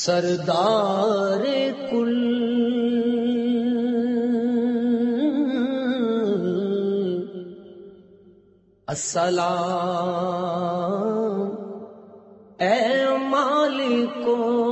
سردار کل السلام اے مالکو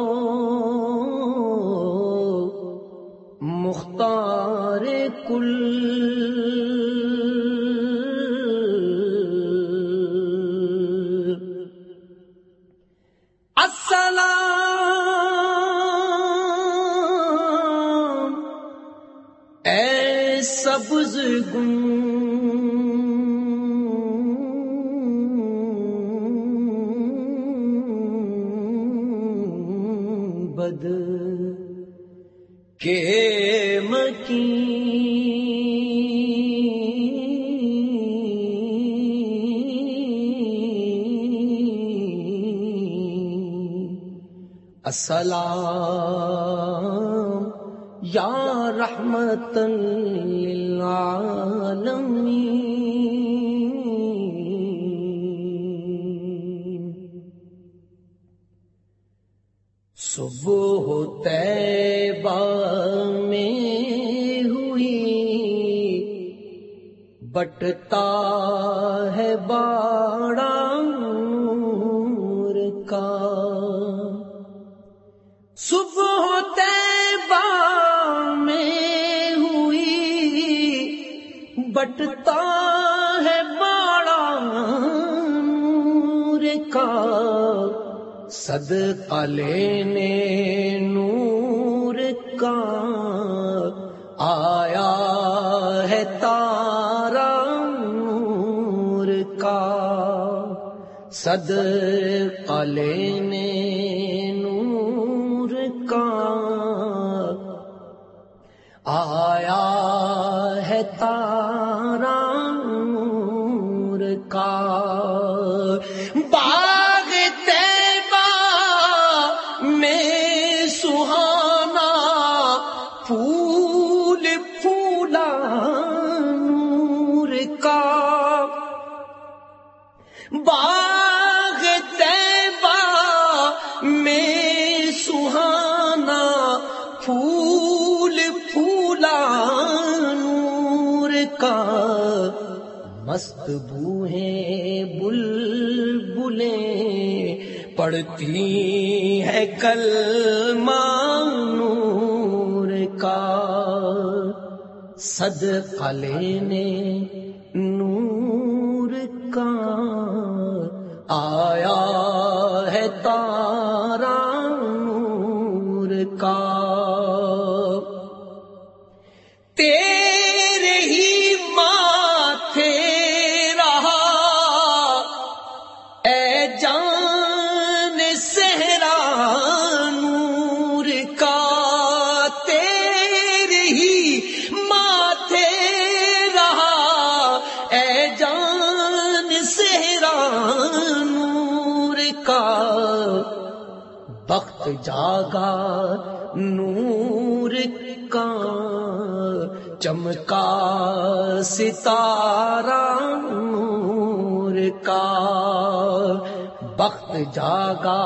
بد کے مکی۔ السلام یا رحمت للعالمین۔ صبح طیبہ میں ہوئی بٹتا ہے باڑا نور کا۔ صبح بٹتا ہے باڑا نور کا۔ صدقہ لینے نور کا۔ آیا ہے تارا نور کا۔ صدقہ لینے نور کا۔ آیا مست بوہیں بل بلیں پڑتی ہے کل نور کا صدقہ لینے نور کا آیا ہے تارا نور کا جاگا نور کا چمکا ستارہ نور کا وقت جاگا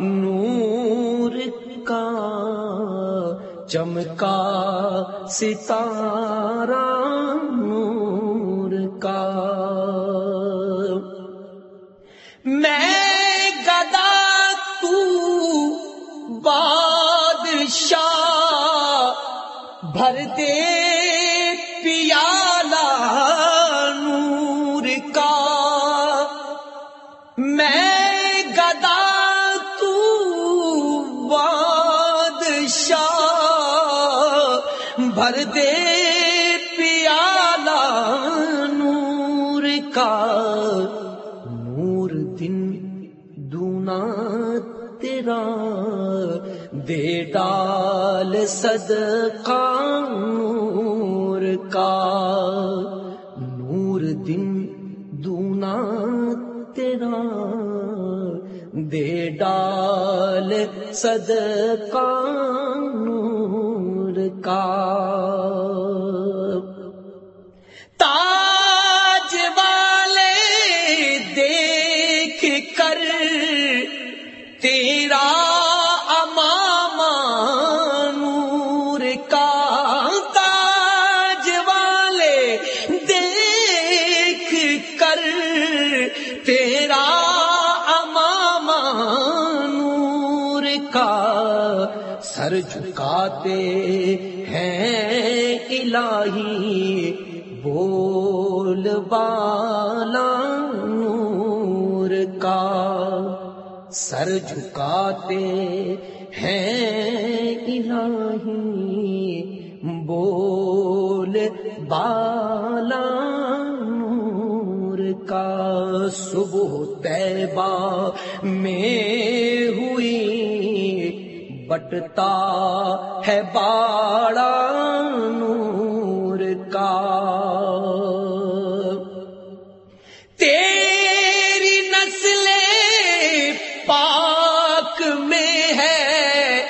نور کا چمکا ستارہ نور کا میں بادشاہ بھر دے پیالہ نور کا۔ میں گدا تو بادشاہ بھر دے پیالہ نور کا۔ دے ڈال صدقہ نور کا نور دن دونا تیرا دے ڈال صدقہ نور کا تیرا جھکاتے ہیں الہی، بول بالا نور کا سر جھکاتے ہیں الہی، بول بالا نور کا صبح تیبہ میں ہوئی بٹتا ہے باڑا نور کا تیری نسل پاک میں ہے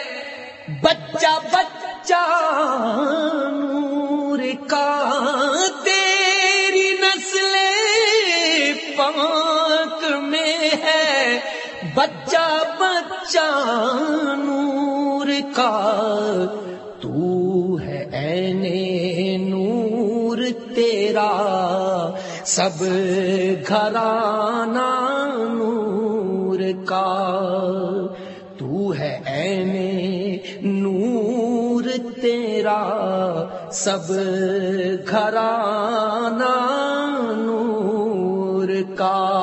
بچہ بچہ تو ہے این نور تیرا، سب گھرانا نور کا۔ تو ہے این نور تیرا، سب گھرانا نور کا۔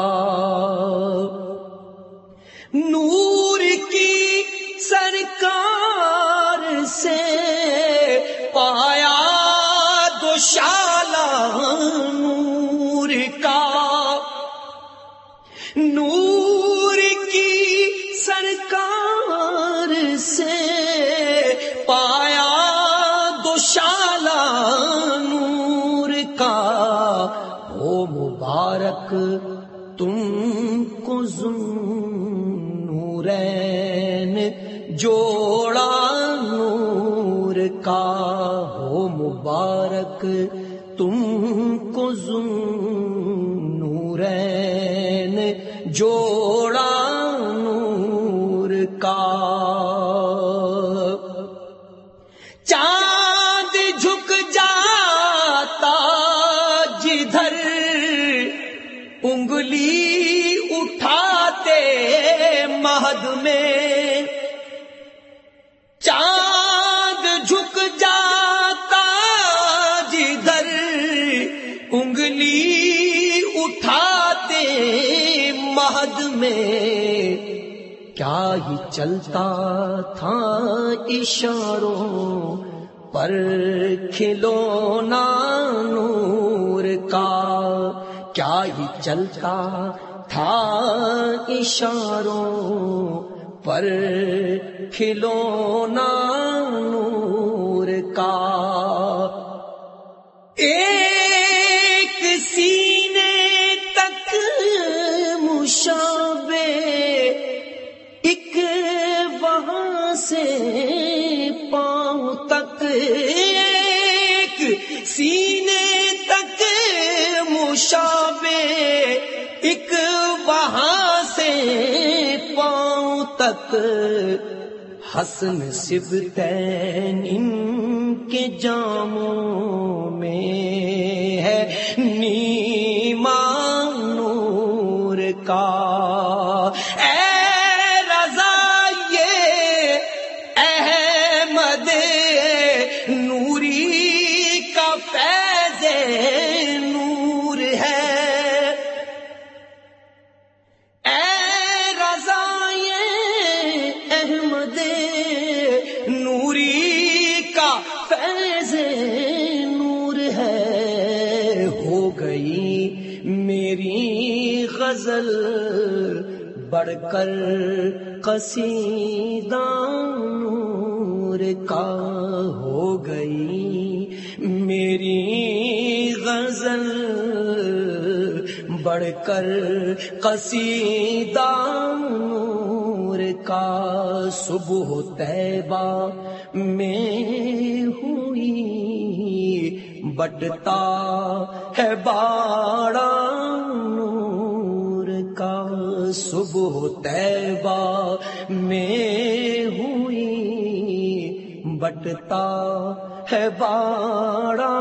کا ہو مبارک تم کو نورین جوڑا نور کا۔ چاند جھک جاتا جدھر انگلی کیا ہی چلتا تھا اشاروں پر کھلونا نور کا؟ کیا ہی چلتا تھا اشاروں پر کھلونا مشابے ایک وہاں سے پاؤں تک۔ حسن سبتین ان کے جاموں میں ہے۔ نیما نور کا۔ اے غزل بڑھ کر قصیدہ نور کا ہو گئی۔ میری غزل بڑھ کر قصیدہ نور کا صبح تیبہ میں ہوئی بٹتا ہے باڑا۔ کا صبح تیبہ میں ہوئی بٹتا ہے بارہ